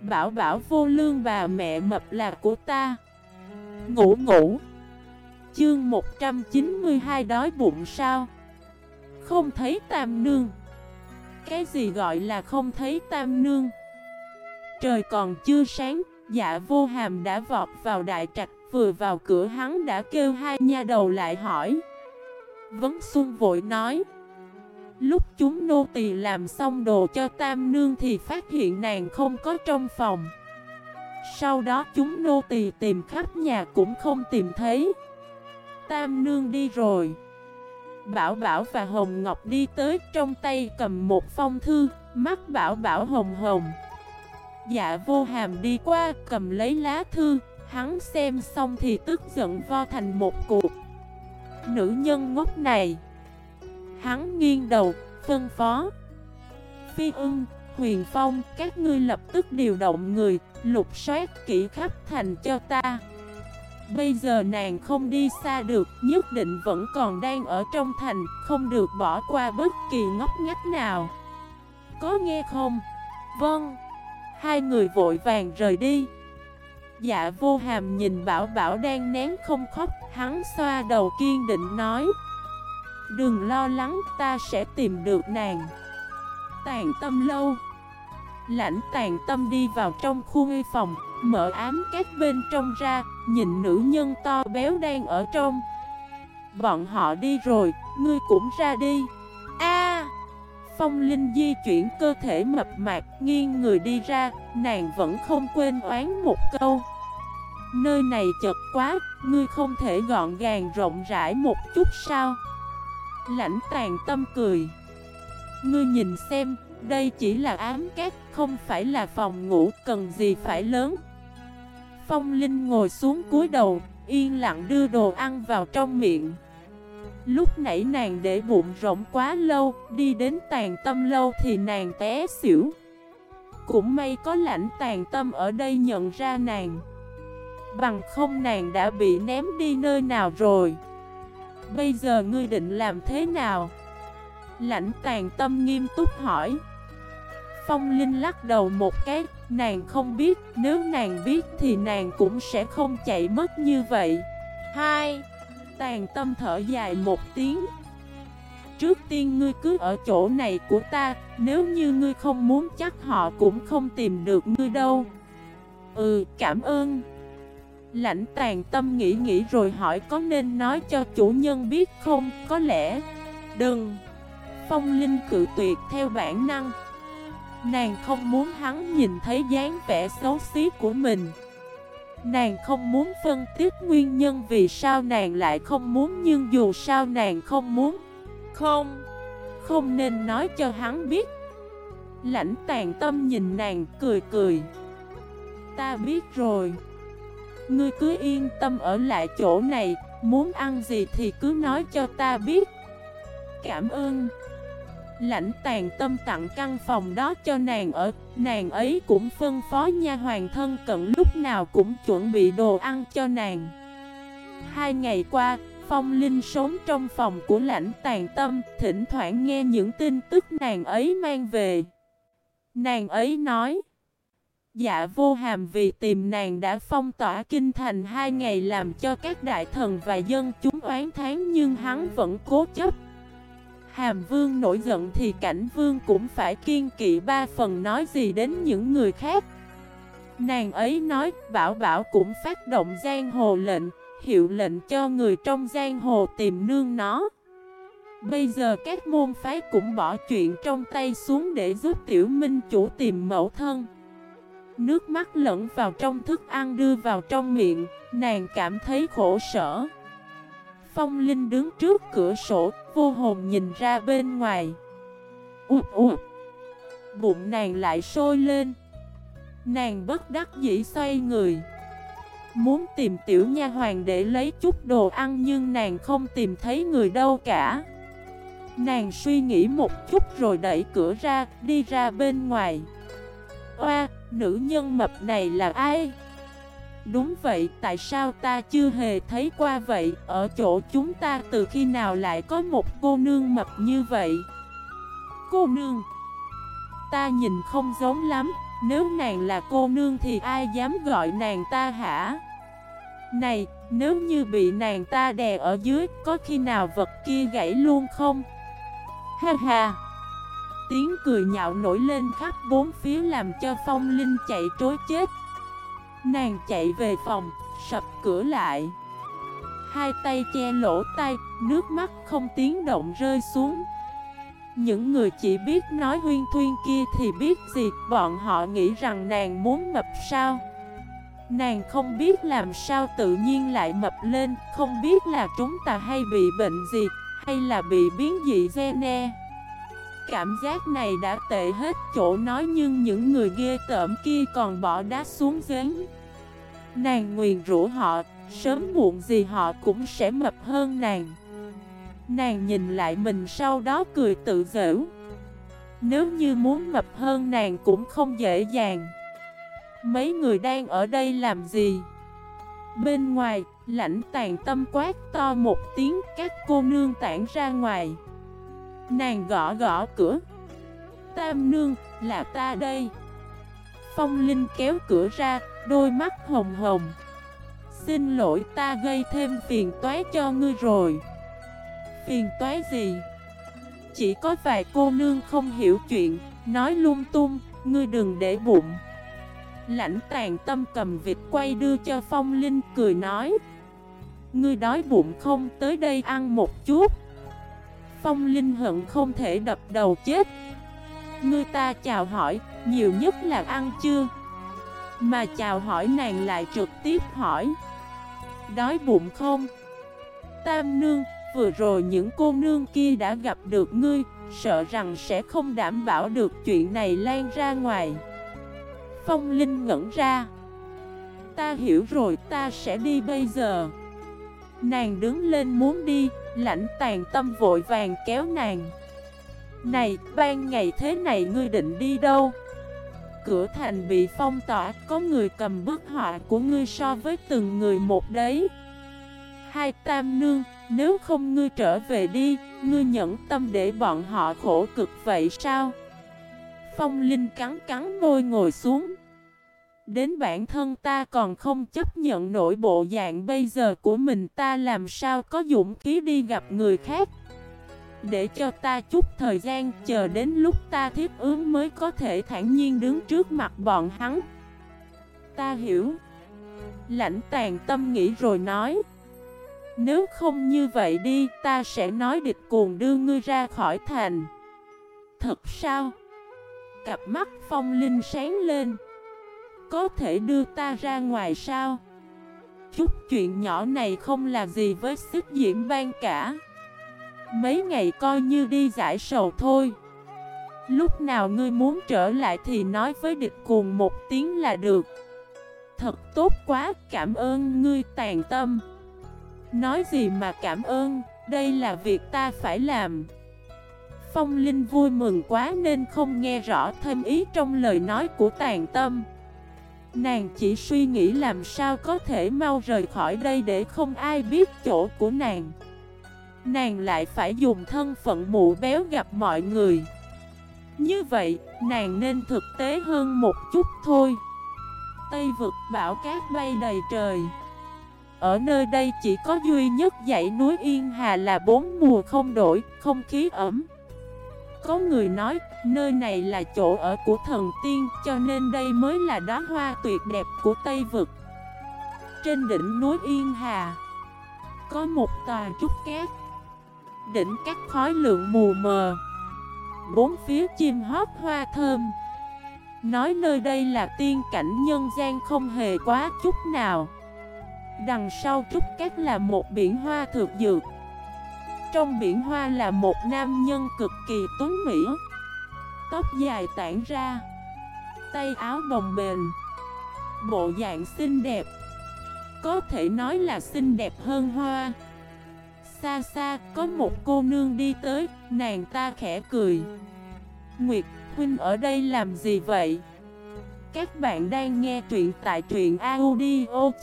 Bảo bảo vô lương bà mẹ mập là của ta. Ngủ ngủ. Chương 192 đói bụng sao? Không thấy tam nương. Cái gì gọi là không thấy tam nương? Trời còn chưa sáng Dạ vô hàm đã vọt vào đại trạch, Vừa vào cửa hắn đã kêu hai nha đầu lại hỏi. Vấn Xuân vội nói Lúc chúng nô tỳ làm xong đồ cho tam nương thì phát hiện nàng không có trong phòng. Sau đó chúng nô tỳ tìm khắp nhà cũng không tìm thấy. Tam nương đi rồi. Bảo Bảo và Hồng Ngọc đi tới trong tay cầm một phong thư, Mắt Bảo Bảo hồng hồng. Dạ vô hàm đi qua cầm lấy lá thư, Hắn xem xong thì tức giận vo thành một cuộc. Nữ nhân ngốc này. Hắn nghiêng đầu, phân phó. Phi ưng, huyền phong, các ngươi lập tức điều động người Lục soát kỹ khắp thành cho ta. Bây giờ nàng không đi xa được Nhất định vẫn còn đang ở trong thành Không được bỏ qua bất kỳ ngóc ngách nào. Có nghe không? Vâng. Hai người vội vàng rời đi. Dạ vô hàm nhìn bảo bảo đang nén không khóc Hắn xoa đầu kiên định nói. Đừng lo lắng, ta sẽ tìm được nàng. Tàn tâm lâu. Lãnh tàn tâm đi vào trong khu nghi phòng, Mở ám các bên trong ra, Nhìn nữ nhân to béo đang ở trong. Bọn họ đi rồi, Ngươi cũng ra đi. A! Phong Linh di chuyển cơ thể mập mạp, Nghiêng người đi ra, Nàng vẫn không quên oán một câu. Nơi này chật quá, Ngươi không thể gọn gàng rộng rãi một chút sao? Lãnh tàn tâm cười. Ngươi nhìn xem, Đây chỉ là ám cát Không phải là phòng ngủ, Cần gì phải lớn. Phong Linh ngồi xuống cúi đầu, Yên lặng đưa đồ ăn vào trong miệng. Lúc nãy nàng để bụng rộng quá lâu, Đi đến tàn tâm lâu thì nàng té xỉu. Cũng may có lãnh tàn tâm ở đây nhận ra nàng. Bằng không nàng đã bị ném đi nơi nào rồi. Bây giờ ngươi định làm thế nào? Lãnh tàn tâm nghiêm túc hỏi. Phong Linh lắc đầu một cái, Nàng không biết, Nếu nàng biết thì nàng cũng sẽ không chạy mất như vậy. Hai Tàn tâm thở dài một tiếng. Trước tiên ngươi cứ ở chỗ này của ta, Nếu như ngươi không muốn chắc họ cũng không tìm được ngươi đâu. Ừ cảm ơn. Lãnh tàn tâm nghĩ nghĩ rồi hỏi có nên nói cho chủ nhân biết không? Có lẽ. Đừng. Phong Linh cự tuyệt theo bản năng. Nàng không muốn hắn nhìn thấy dáng vẻ xấu xí của mình. Nàng không muốn phân tích nguyên nhân vì sao nàng lại không muốn Nhưng dù sao nàng không muốn. Không. Không nên nói cho hắn biết. Lãnh tàn tâm nhìn nàng cười cười. Ta biết rồi. Ngươi cứ yên tâm ở lại chỗ này Muốn ăn gì thì cứ nói cho ta biết. Cảm ơn. Lãnh tàn tâm tặng căn phòng đó cho nàng ở Nàng ấy cũng phân phó nha hoàng thân cận lúc nào cũng chuẩn bị đồ ăn cho nàng. Hai ngày qua, Phong Linh sống trong phòng của lãnh tàn tâm Thỉnh thoảng nghe những tin tức nàng ấy mang về. Nàng ấy nói Dạ vô hàm vì tìm nàng đã phong tỏa kinh thành hai ngày làm cho các đại thần và dân chúng oán tháng nhưng hắn vẫn cố chấp. Hàm vương nổi giận thì cảnh vương cũng phải kiên kỵ ba phần nói gì đến những người khác. Nàng ấy nói, bảo bảo cũng phát động giang hồ lệnh, Hiệu lệnh cho người trong giang hồ tìm nương nó. Bây giờ các môn phái cũng bỏ chuyện trong tay xuống để giúp tiểu minh chủ tìm mẫu thân. Nước mắt lẫn vào trong thức ăn đưa vào trong miệng Nàng cảm thấy khổ sở. Phong Linh đứng trước cửa sổ Vô hồn nhìn ra bên ngoài. Út út, Bụng nàng lại sôi lên. Nàng bất đắc dĩ xoay người. Muốn tìm tiểu nha hoàng để lấy chút đồ ăn Nhưng nàng không tìm thấy người đâu cả. Nàng suy nghĩ một chút rồi đẩy cửa ra Đi ra bên ngoài. Oa, nữ nhân mập này là ai? Đúng vậy, tại sao ta chưa hề thấy qua vậy? Ở chỗ chúng ta từ khi nào lại có một cô nương mập như vậy? Cô nương Ta nhìn không giống lắm, Nếu nàng là cô nương thì ai dám gọi nàng ta hả? Này, nếu như bị nàng ta đè ở dưới, có khi nào vật kia gãy luôn không? Ha ha! Tiếng cười nhạo nổi lên khắp bốn phía làm cho phong linh chạy trối chết. Nàng chạy về phòng, sập cửa lại. Hai tay che lỗ tay, nước mắt không tiếng động rơi xuống. Những người chỉ biết nói huyên thuyên kia thì biết gì Bọn họ nghĩ rằng nàng muốn mập sao? Nàng không biết làm sao tự nhiên lại mập lên Không biết là chúng ta hay bị bệnh gì Hay là bị biến dị gene. Cảm giác này đã tệ hết chỗ nói Nhưng những người ghê tởm kia còn bỏ đá xuống giếng. Nàng nguyền rủa họ Sớm muộn gì họ cũng sẽ mập hơn nàng. Nàng nhìn lại mình sau đó cười tự giễu. Nếu như muốn mập hơn nàng cũng không dễ dàng. Mấy người đang ở đây làm gì? Bên ngoài, lãnh tàn tâm quát to một tiếng các cô nương tản ra ngoài. Nàng gõ gõ cửa. Tam nương, là ta đây. Phong Linh kéo cửa ra, đôi mắt hồng hồng. Xin lỗi ta gây thêm phiền toái cho ngươi rồi. Phiền toái gì? Chỉ có vài cô nương không hiểu chuyện Nói lung tung, ngươi đừng để bụng. Lãnh tàn tâm cầm vịt quay đưa cho Phong Linh cười nói. Ngươi đói bụng không tới đây ăn một chút. Phong Linh hận không thể đập đầu chết. Ngươi ta chào hỏi, nhiều nhất là ăn chưa Mà chào hỏi nàng lại trực tiếp hỏi. Đói bụng không? Tam nương, vừa rồi những cô nương kia đã gặp được ngươi Sợ rằng sẽ không đảm bảo được chuyện này lan ra ngoài. Phong Linh ngẩn ra. Ta hiểu rồi ta sẽ đi bây giờ. Nàng đứng lên muốn đi, Lãnh tàn tâm vội vàng kéo nàng. Này, ban ngày thế này ngươi định đi đâu? Cửa thành bị phong tỏa, Có người cầm bức họa của ngươi so với từng người một đấy. Hai tam nương, Nếu không ngươi trở về đi, Ngươi nhẫn tâm để bọn họ khổ cực vậy sao? Phong Linh cắn cắn môi ngồi xuống. Đến bản thân ta còn không chấp nhận nổi bộ dạng bây giờ của mình, ta làm sao có dũng khí đi gặp người khác? Để cho ta chút thời gian, chờ đến lúc ta thiết ứng mới có thể thản nhiên đứng trước mặt bọn hắn. Ta hiểu. Lãnh tàn tâm nghĩ rồi nói, Nếu không như vậy đi, ta sẽ nói địch cuồng đưa ngươi ra khỏi thành. Thật sao? Cặp mắt phong linh sáng lên có thể đưa ta ra ngoài sao? Chút chuyện nhỏ này không là gì với sức diễn ban cả. Mấy ngày coi như đi giải sầu thôi. Lúc nào ngươi muốn trở lại thì nói với địch cùng một tiếng là được. Thật tốt quá, cảm ơn ngươi tàn tâm. Nói gì mà cảm ơn, đây là việc ta phải làm. Phong Linh vui mừng quá nên không nghe rõ thêm ý trong lời nói của tàn tâm. Nàng chỉ suy nghĩ làm sao có thể mau rời khỏi đây để không ai biết chỗ của nàng. Nàng lại phải dùng thân phận mụ béo gặp mọi người. Như vậy, nàng nên thực tế hơn một chút thôi. Tây vực bão cát bay đầy trời. Ở nơi đây chỉ có duy nhất dãy núi Yên Hà là bốn mùa không đổi, không khí ẩm có người nói, nơi này là chỗ ở của thần tiên, cho nên đây mới là đóa hoa tuyệt đẹp của Tây Vực. Trên đỉnh núi Yên Hà, có một tòa trúc cát. Đỉnh các khói lượng mù mờ. Bốn phía chim hót hoa thơm. Nói nơi đây là tiên cảnh nhân gian không hề quá chút nào. Đằng sau trúc cát là một biển hoa thực dược. Trong biển hoa là một nam nhân cực kỳ tuấn mỹ. Tóc dài tản ra, Tay áo bồng bềnh, Bộ dạng xinh đẹp. Có thể nói là xinh đẹp hơn hoa. Xa xa, có một cô nương đi tới, Nàng ta khẽ cười. Nguyệt Huynh, ở đây làm gì vậy? Các bạn đang nghe truyện tại truyện audio.fif